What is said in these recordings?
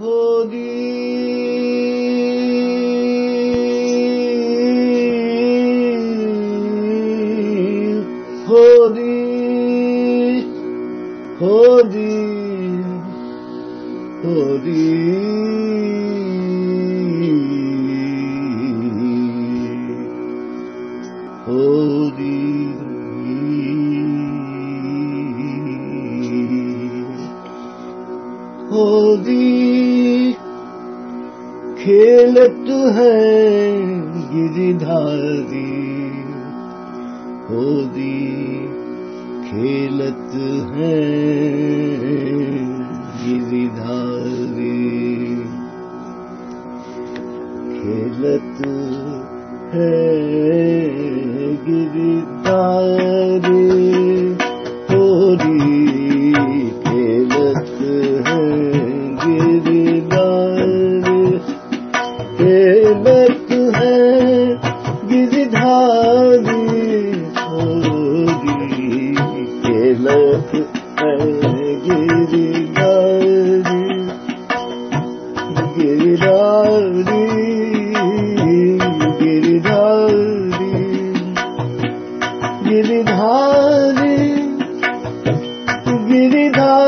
होगी गिरिधारी होदी खेलत है ਜਪ ਹੈ ਗਿਰੀ ਨਾਰੀ ਗਿਰੀ ਨਾਰੀ ਗਿਰੀ ਨਾਰੀ ਗਿਰੀ ਨਾਰੀ ਗਿਰੀ ਨਾਰੀ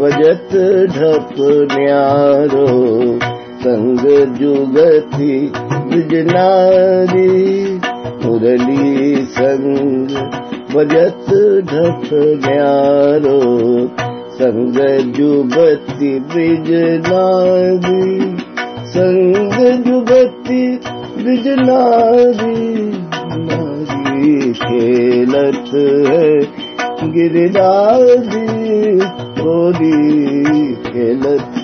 बजत न्यारो सङ्गजुगती जुगति विजनारी। मुरली सङ्ग बजत न्यारो सङ्गज जुगति विजनारी। सङ्ग जुगति विजनारी नारी खेलत है गिरदारी खेलत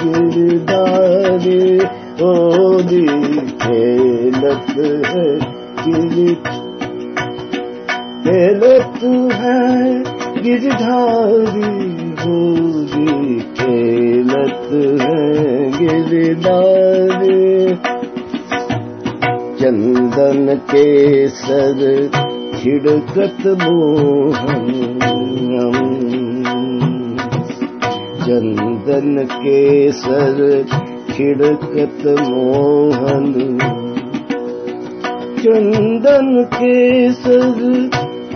गिरदारी होरी खेलत है गिर खेलत है गिरधारी होरी खेलत है गिरधारी चंदन के सर छिड़कत मोहन चंदन के सर छिड़कत मोहन चंदन के सर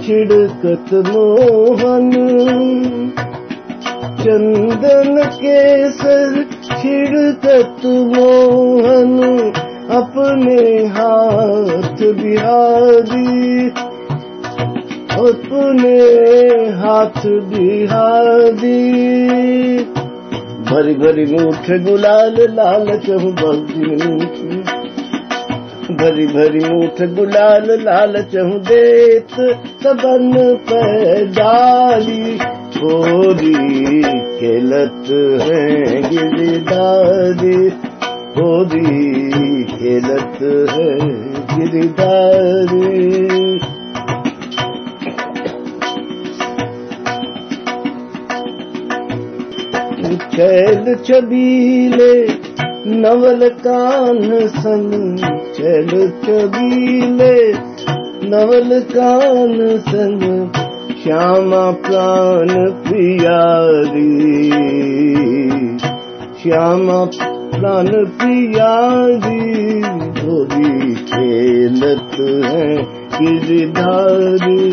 छिड़कत मोहन चंदन के सर छिड़कत मोहन अपने हाथ बिहारी अपने हाथ बिहारी भरी भरी मूठ गुलाल लाल चहु मूठ। भरी भरी मूठ गुलाल लाल चहु देत, सबन पैदारी खेलत है गिरदारी होरी खेलत है गिरदारी छैल छबीले नवल कान संग छैल छबीले नवल कान संग श्यामा प्राण प्रियारी श्यामा प्राण खेलत है गिरधारी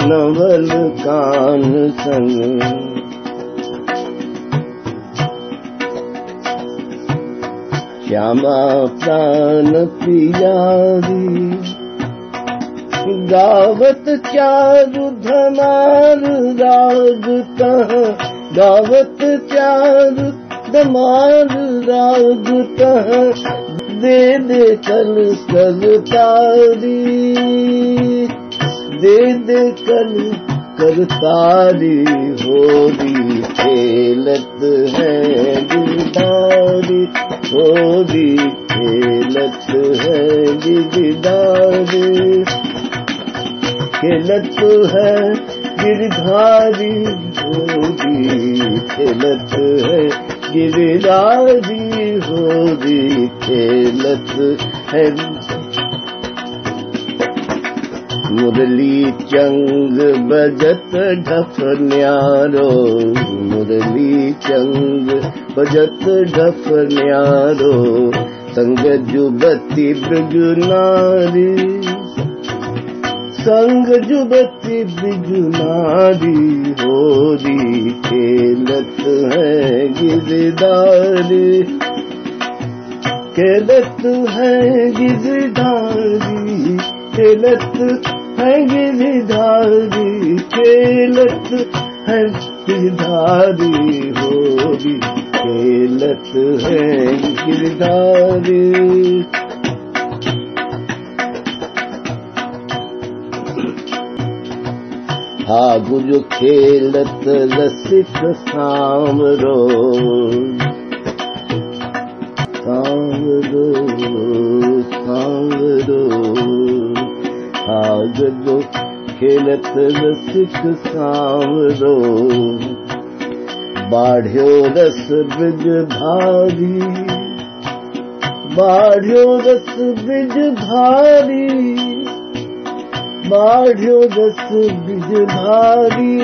नवल कान संग। श्यामा प्राण पियारी गावत चारु धमार राग तह गावत चारु धमार राग तह दे दे कल कल तारी दे दे कल कर तारी होरी खेलत है दिलदारी होरी खेलत है गिरधारी खेलत है गिरधारी होरी खेलत है गिरधारी होरी खेलत है मुरली चंग बजत ढफ न्यारो मुरली चंग बजत ढफ न्यारो संग ब्रजु नारी संग जुबती ब्रजु नारी होरी खेलत है गिरदारी। खेलत है गिरदारी खेलत खेलत है गिरधारी फागु जो खेलत रसिक सामरो सामरो सामरो भाग दो खेलत रसिक सावरो बाढ़ियो रस ब्रिज भारी रस ब्रिज भारी बाढ़ियो रस ब्रिज भारी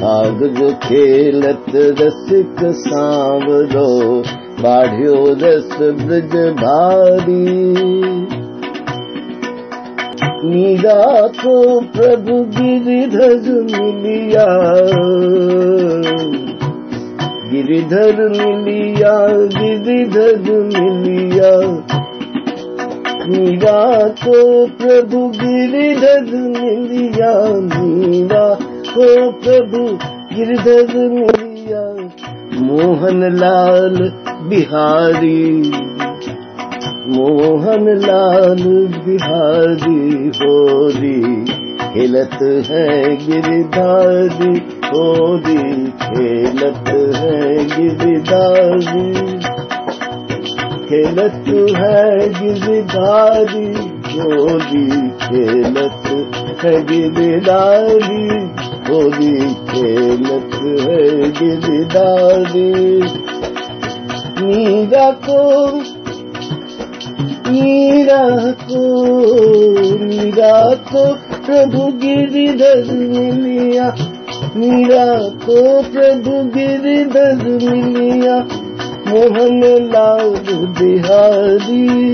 भाग जो खेलत रसिक सावरो बाढ़ियो रस ब्रज भारी मीरा को प्रभु गिरिधर मिलिया। गिरिधर मिलिया गिरिधर मिलिया। मीरा को प्रभु गिरिधर मिलिया, मीरा को प्रभु गिरिधर मिलिया। मोहन लाल बिहारी मोहन लाल बिहारी होरी खेलत है गिरधारी होरी खेलत है गिरधारी खेलत है गिरधारी होरी खेलत है गिरधारी होली खेलत है गिरधारी मीरा को मीरा को मीरा को प्रभु गिरिधर मिलिया। मीरा को, प्रभु गिरिधर मिलिया। मोहन लाल बिहारी,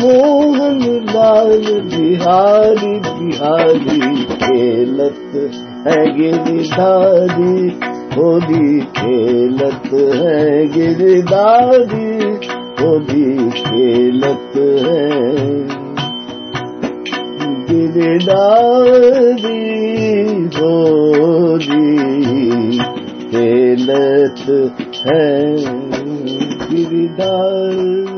मोहन लाल बिहारी बिहारी खेलत है गिरधारी, होली खेलत है गिरधारी। होली खेलत है गिरधारी होली खेलत है गिरधारी